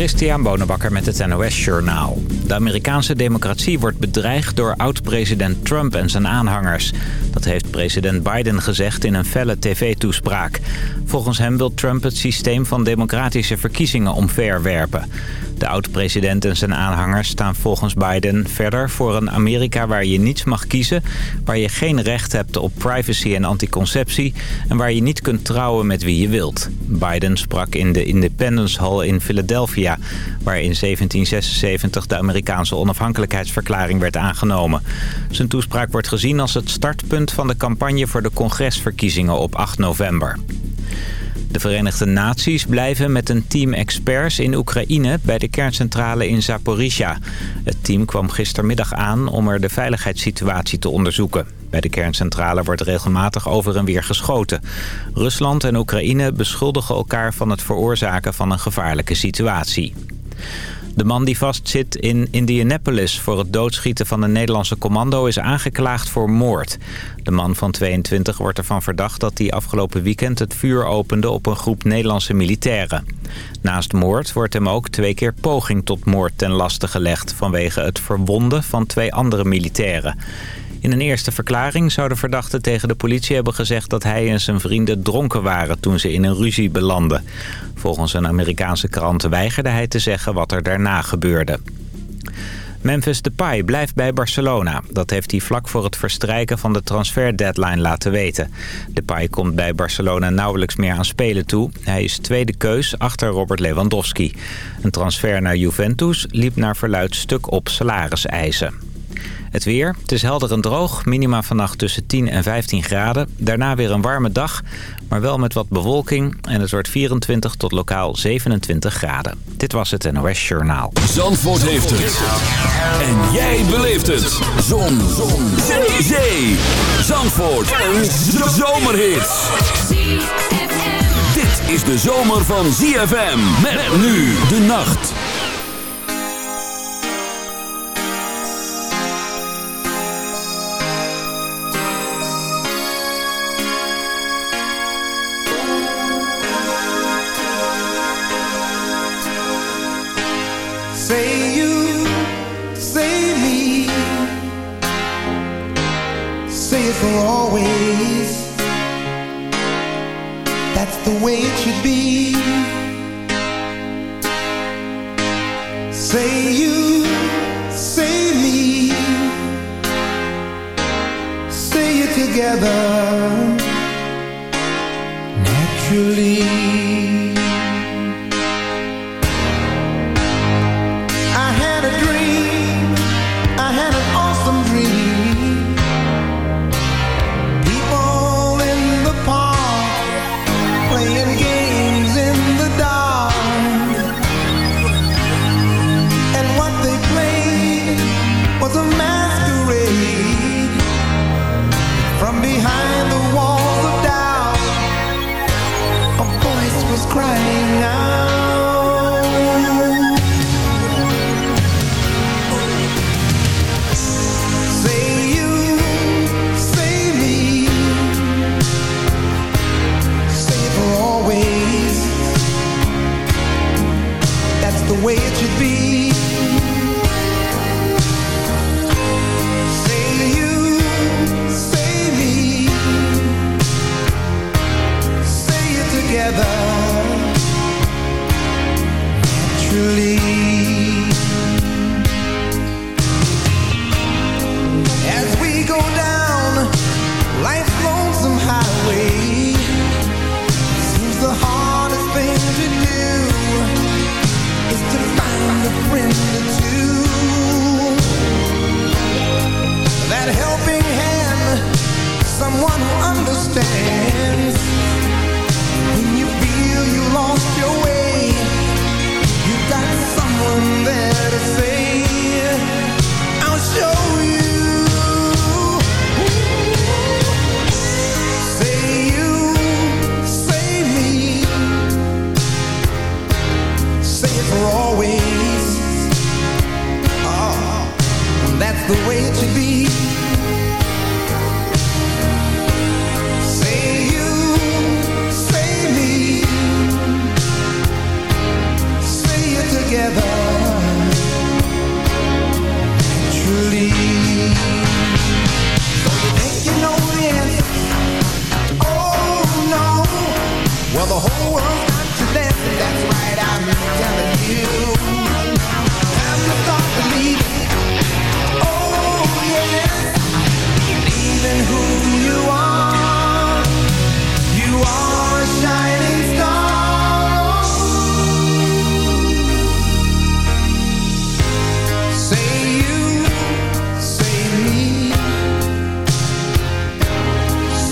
Christian Bonenbakker met het NOS Journaal. De Amerikaanse democratie wordt bedreigd door oud-president Trump en zijn aanhangers. Dat heeft president Biden gezegd in een felle tv-toespraak. Volgens hem wil Trump het systeem van democratische verkiezingen omverwerpen. De oud-president en zijn aanhangers staan volgens Biden verder voor een Amerika waar je niets mag kiezen... waar je geen recht hebt op privacy en anticonceptie... en waar je niet kunt trouwen met wie je wilt. Biden sprak in de Independence Hall in Philadelphia... waar in 1776 de Amerikaanse onafhankelijkheidsverklaring werd aangenomen. Zijn toespraak wordt gezien als het startpunt van de campagne voor de congresverkiezingen op 8 november. De Verenigde Naties blijven met een team experts in Oekraïne bij de kerncentrale in Zaporizhia. Het team kwam gistermiddag aan om er de veiligheidssituatie te onderzoeken. Bij de kerncentrale wordt regelmatig over en weer geschoten. Rusland en Oekraïne beschuldigen elkaar van het veroorzaken van een gevaarlijke situatie. De man die vastzit in Indianapolis voor het doodschieten van een Nederlandse commando is aangeklaagd voor moord. De man van 22 wordt ervan verdacht dat hij afgelopen weekend het vuur opende op een groep Nederlandse militairen. Naast moord wordt hem ook twee keer poging tot moord ten laste gelegd vanwege het verwonden van twee andere militairen. In een eerste verklaring zou de verdachte tegen de politie hebben gezegd dat hij en zijn vrienden dronken waren toen ze in een ruzie belanden. Volgens een Amerikaanse krant weigerde hij te zeggen wat er daarna gebeurde. Memphis Depay blijft bij Barcelona. Dat heeft hij vlak voor het verstrijken van de transfer-deadline laten weten. Depay komt bij Barcelona nauwelijks meer aan spelen toe. Hij is tweede keus achter Robert Lewandowski. Een transfer naar Juventus liep naar verluid stuk op salariseisen. Het weer, het is helder en droog. Minima vannacht tussen 10 en 15 graden. Daarna weer een warme dag, maar wel met wat bewolking. En het wordt 24 tot lokaal 27 graden. Dit was het NOS Journaal. Zandvoort heeft het. En jij beleeft het. Zon. Zon. Zee. Zee. Zandvoort. Een zomerhit. Dit is de zomer van ZFM. Met nu de nacht. Way it should be.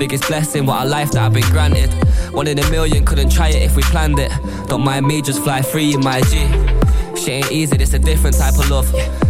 Biggest blessing, what a life that I've been granted. One in a million, couldn't try it if we planned it. Don't mind me, just fly free in my G. Shit ain't easy, this a different type of love.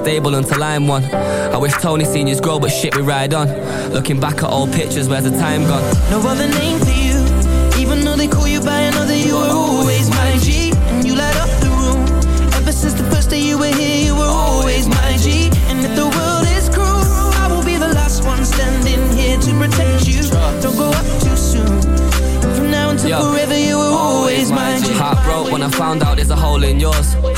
stable until I'm one. I wish Tony seniors grow, but shit, we ride on. Looking back at old pictures, where's the time gone? No other name for you, even though they call you by another, you were always my G. And you light up the room. Ever since the first day you were here, you were always my G. And if the world is cruel, I will be the last one standing here to protect you. Don't go up too soon. From now until Yo. forever, you were always my G. Heart broke when I found out there's a hole in yours.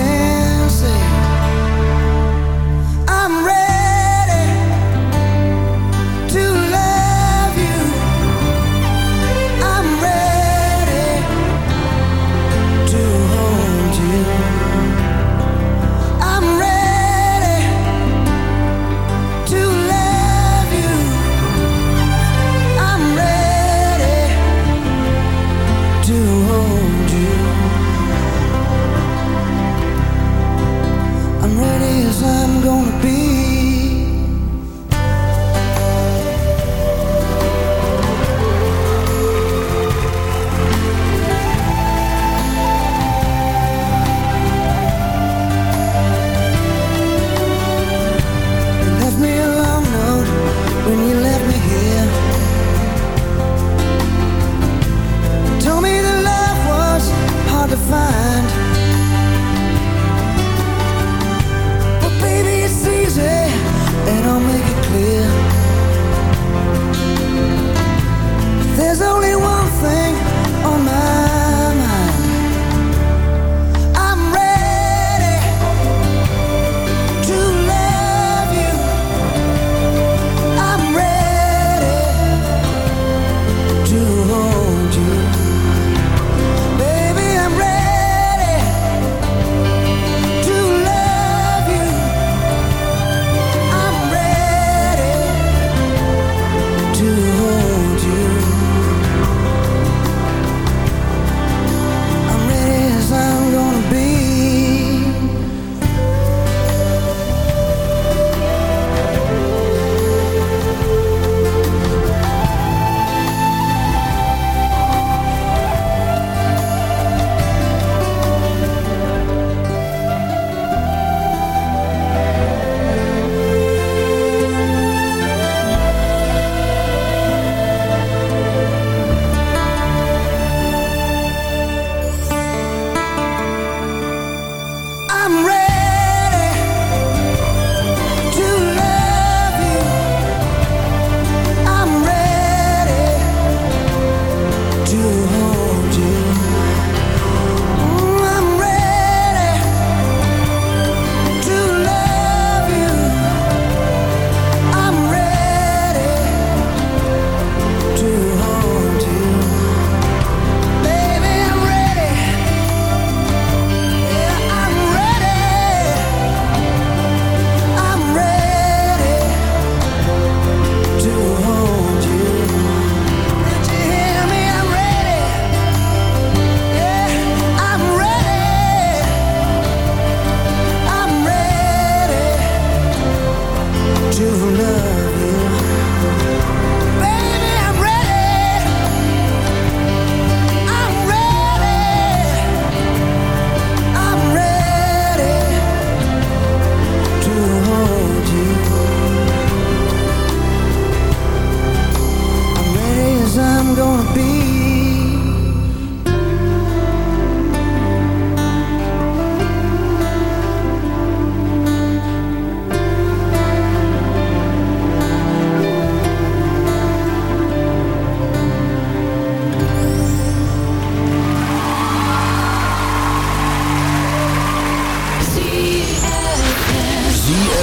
care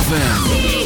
ZFM.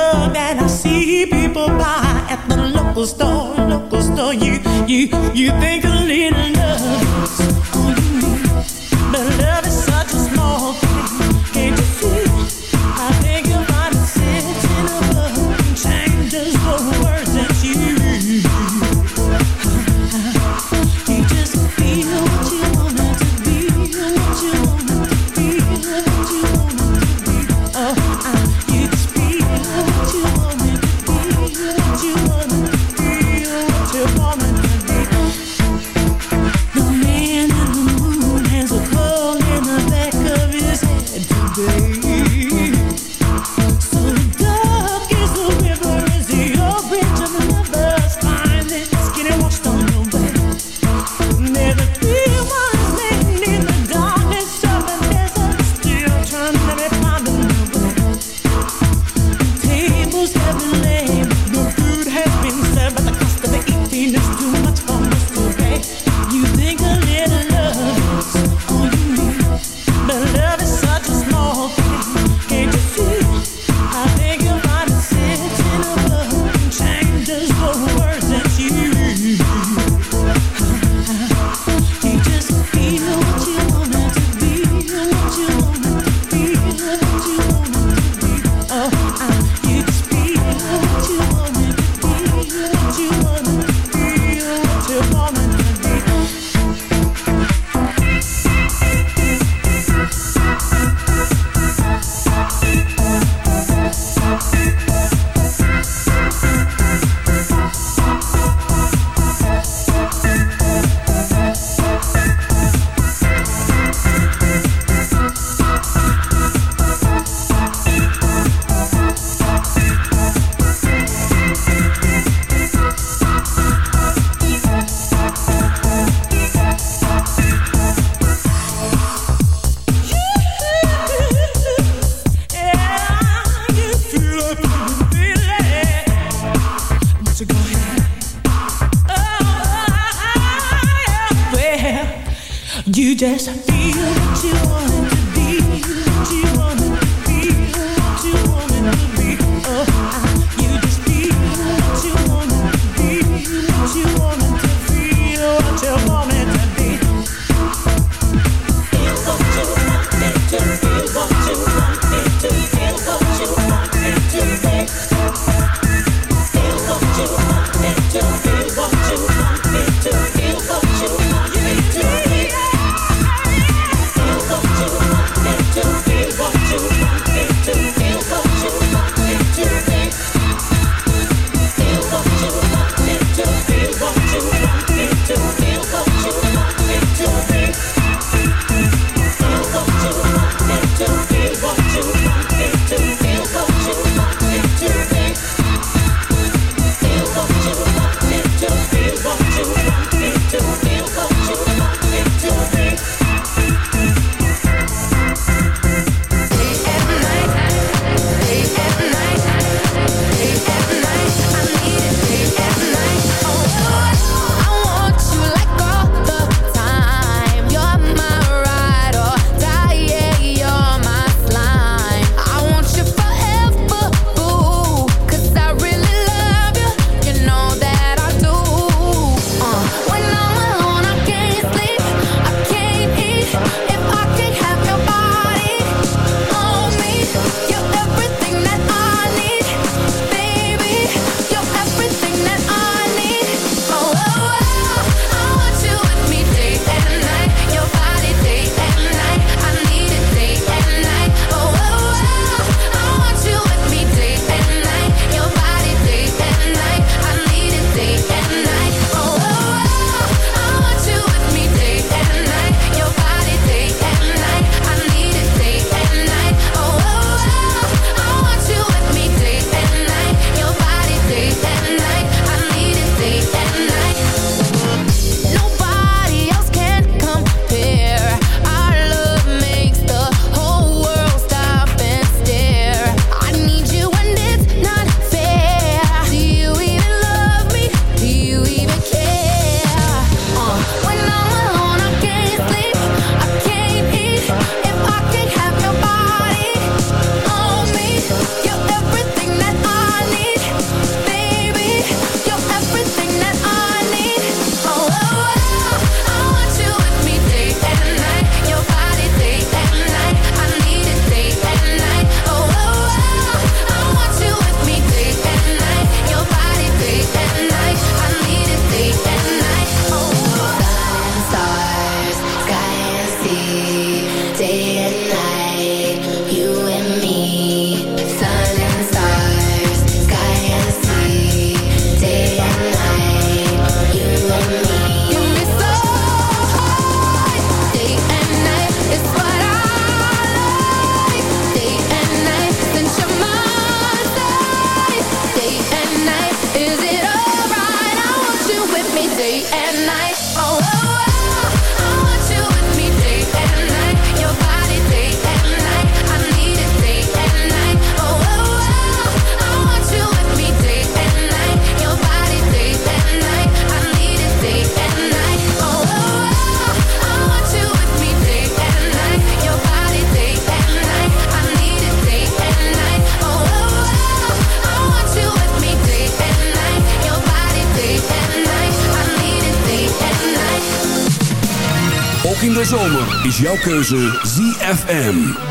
love and I see people buy at the local store, local store. You, you, you think a little. Jouw keuze ZFM.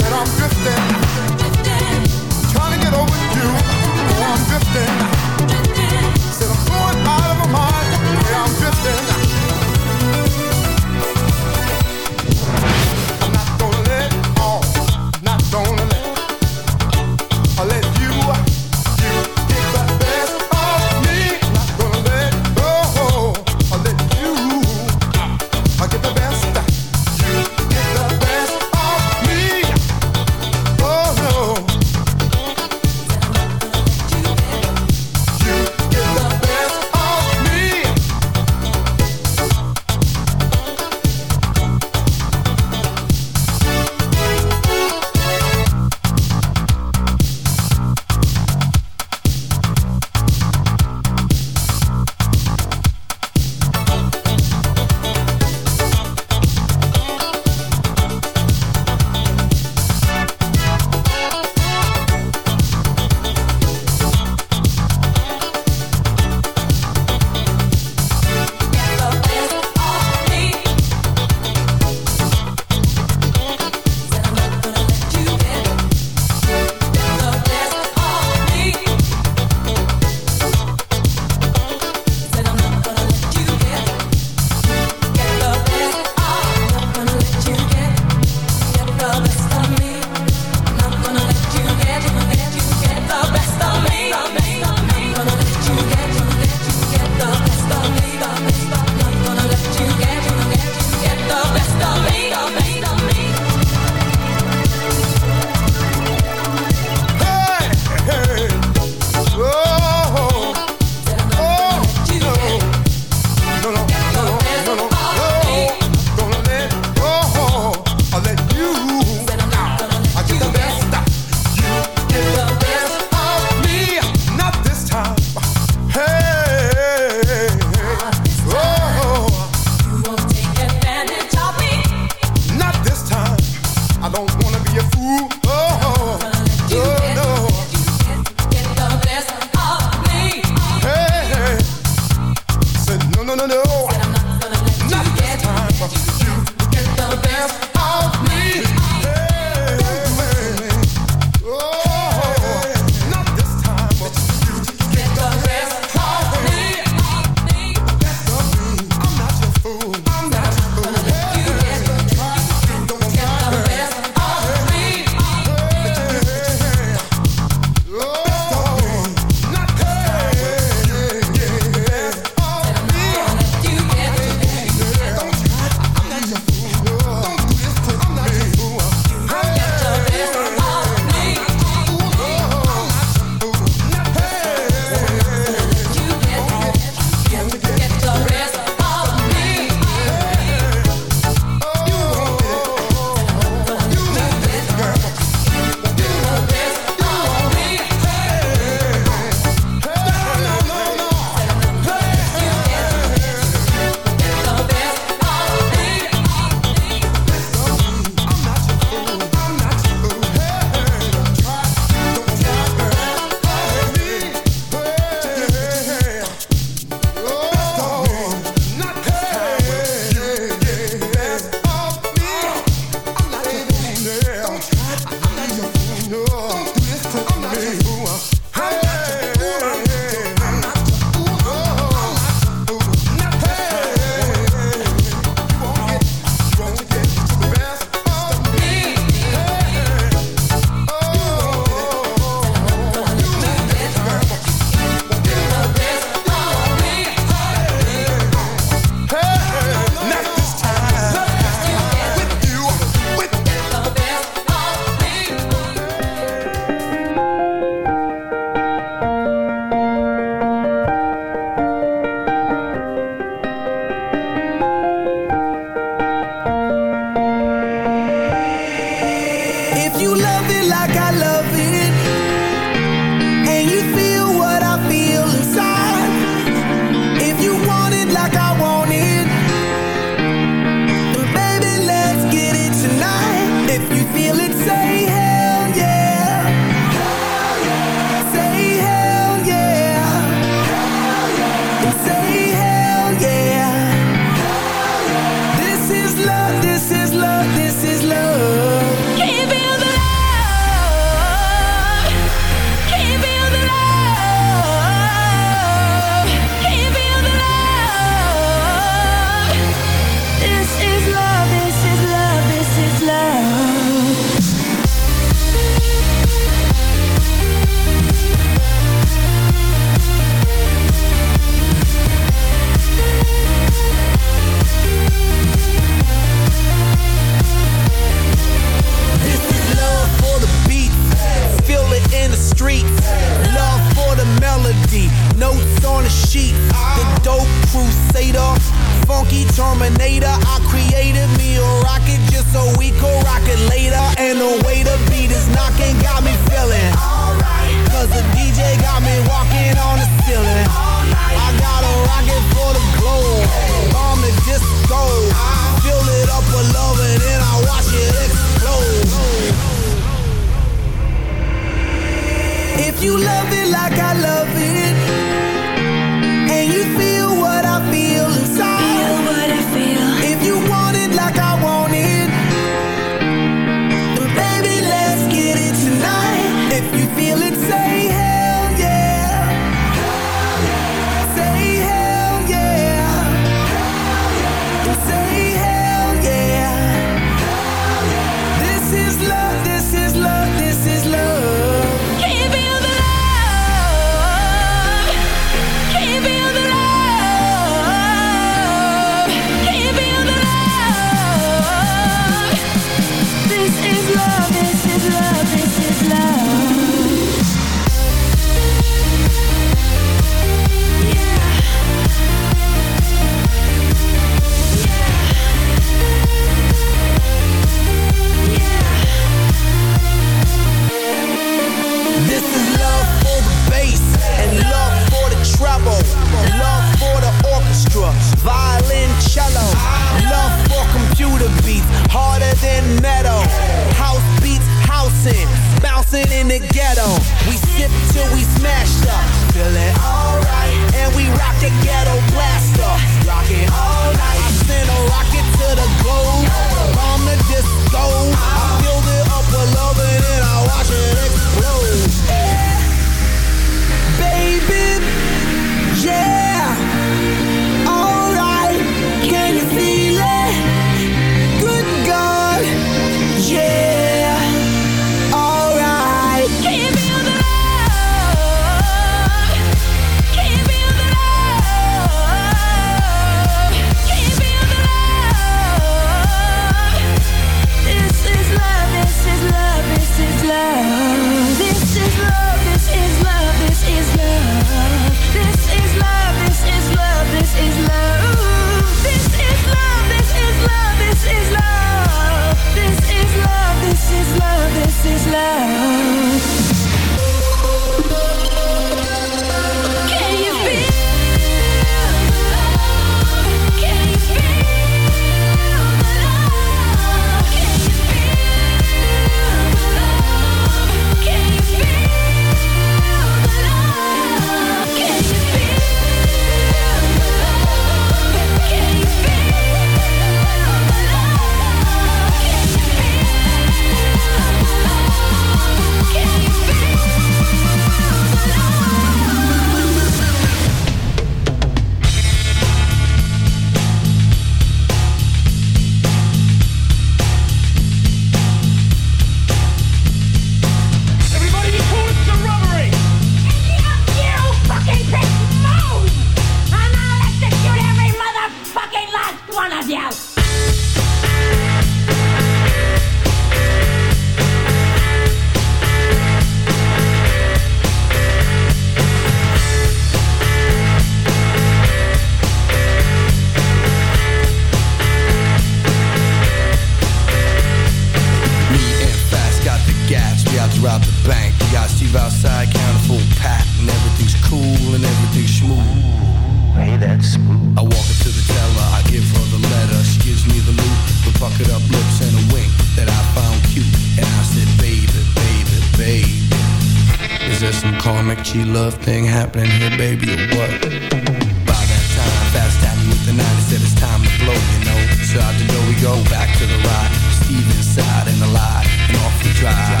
Go, back to the ride. Steve inside and the light, and off we drive.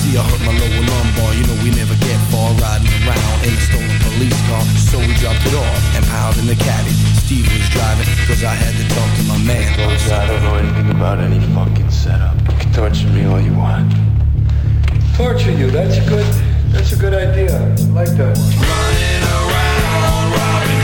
See, I hurt my lower lumbar, you know we never get far riding around in a stolen police car. So we dropped it off and piled in the caddy. Steve was driving, cause I had to talk to my man. Folks, I don't know anything about any fucking setup. You can torture me all you want. Torture you, that's a good, that's a good idea. I like that. Running around, robbing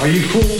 Are you cool?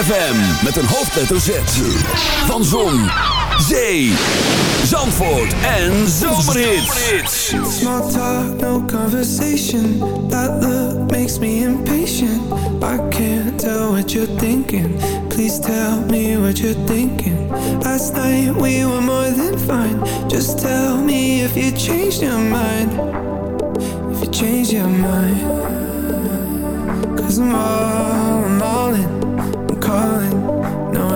ZFM met een hoofdletter Z. Van Zon, Zee, Zandvoort en Zomerhits. Small talk, no conversation. That look makes me impatient. I can't tell what you're thinking. Please tell me what you're thinking. Last night we were more than fine. Just tell me if you changed your mind. If you changed your mind. Cause I'm all, I'm all in.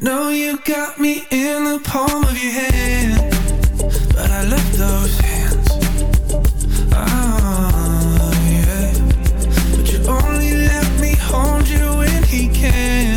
You know you got me in the palm of your hand, but I left those hands. Ah, yeah. But you only let me hold you when he can.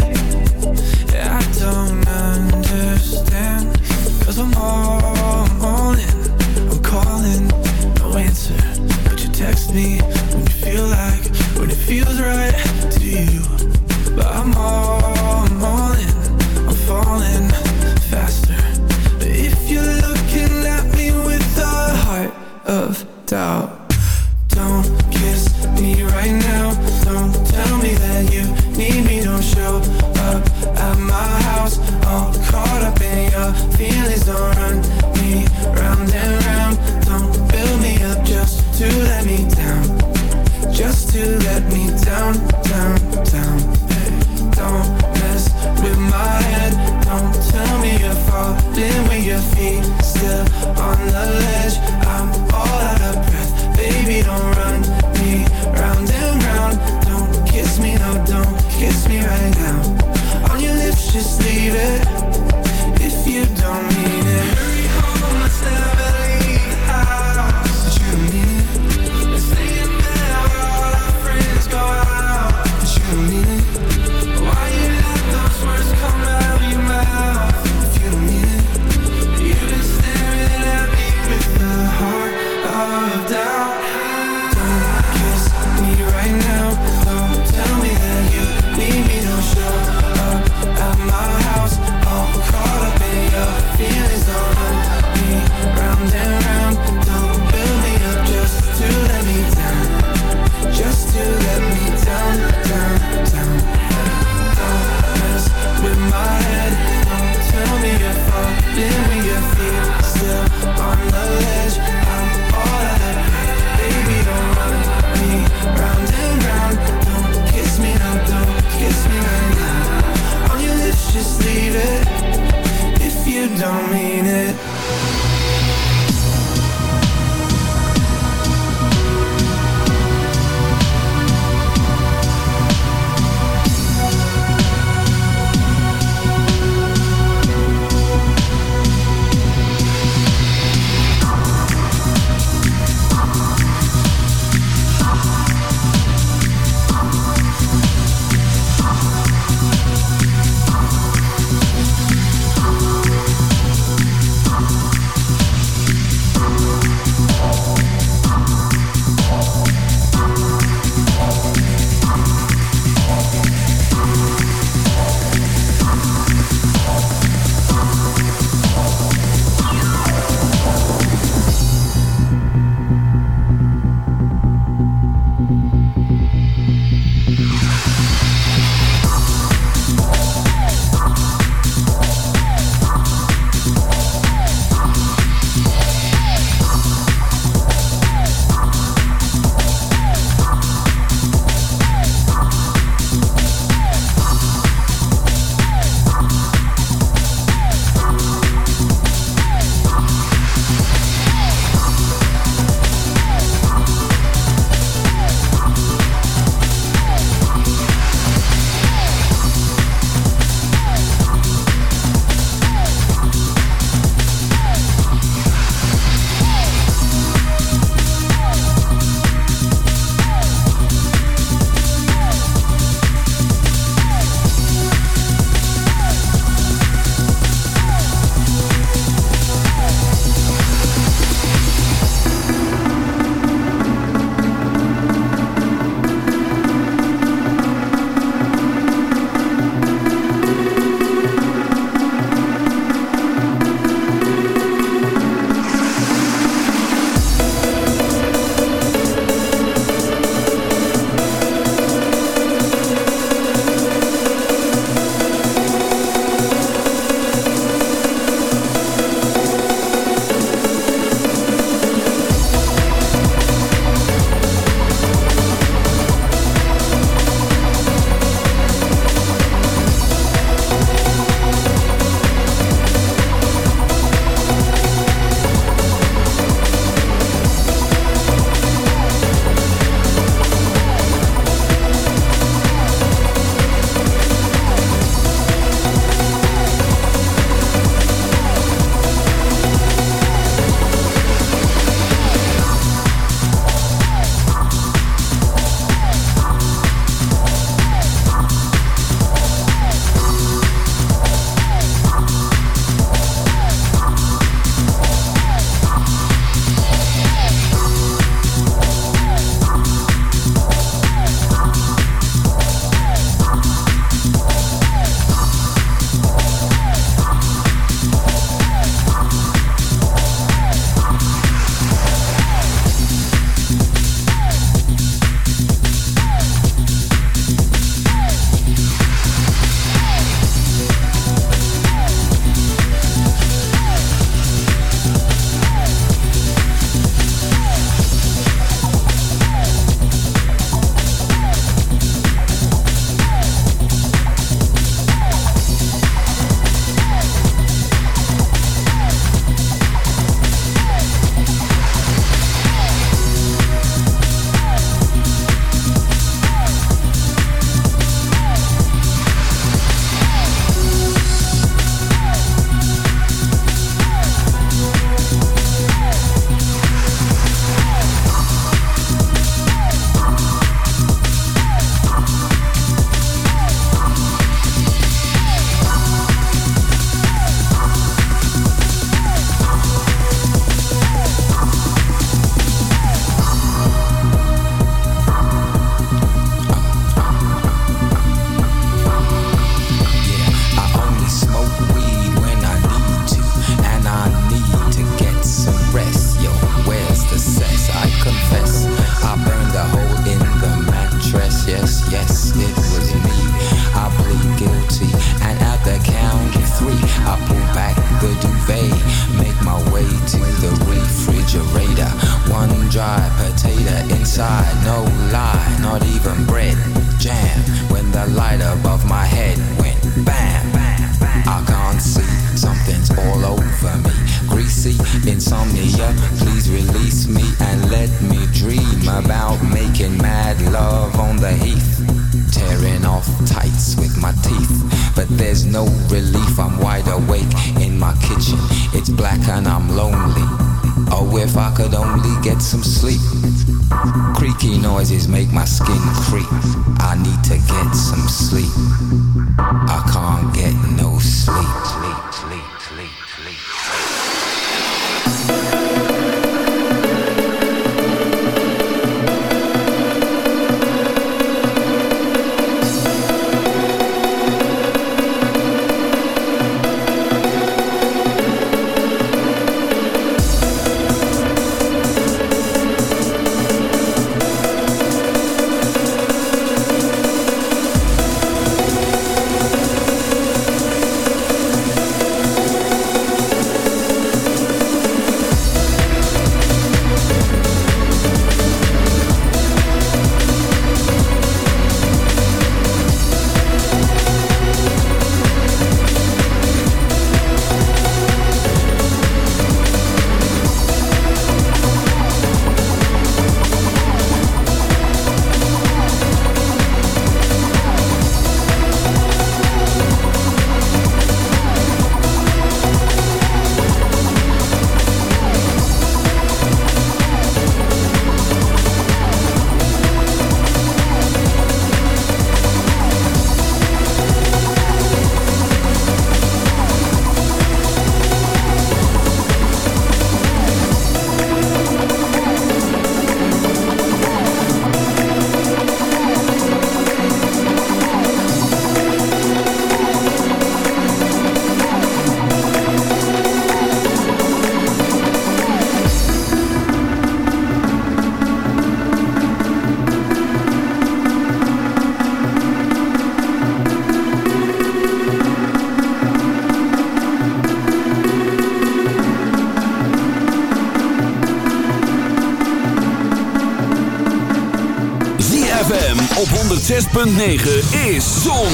106.9 is Zon,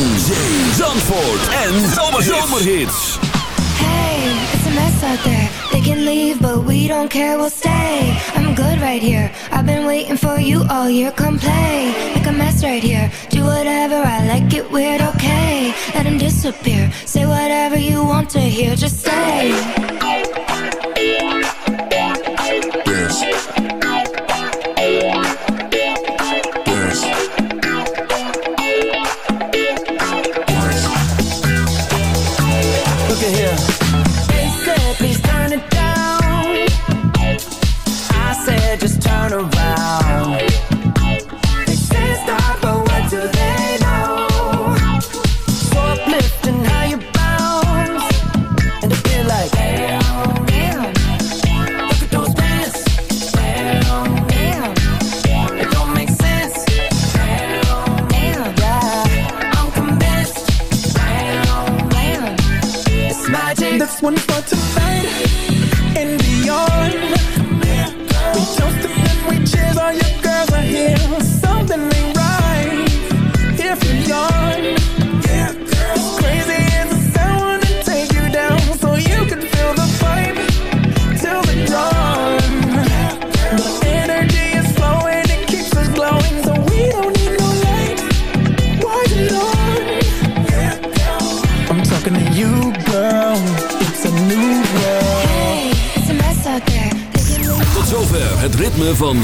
Zandvoort en Zomerhits. Hey, it's a mess out there. They can leave, but we don't care, we'll stay. I'm good right here. I've been waiting for you all year. Come play, make a mess right here. Do whatever, I like it weird, okay. Let him disappear. Say whatever you want to hear, just say...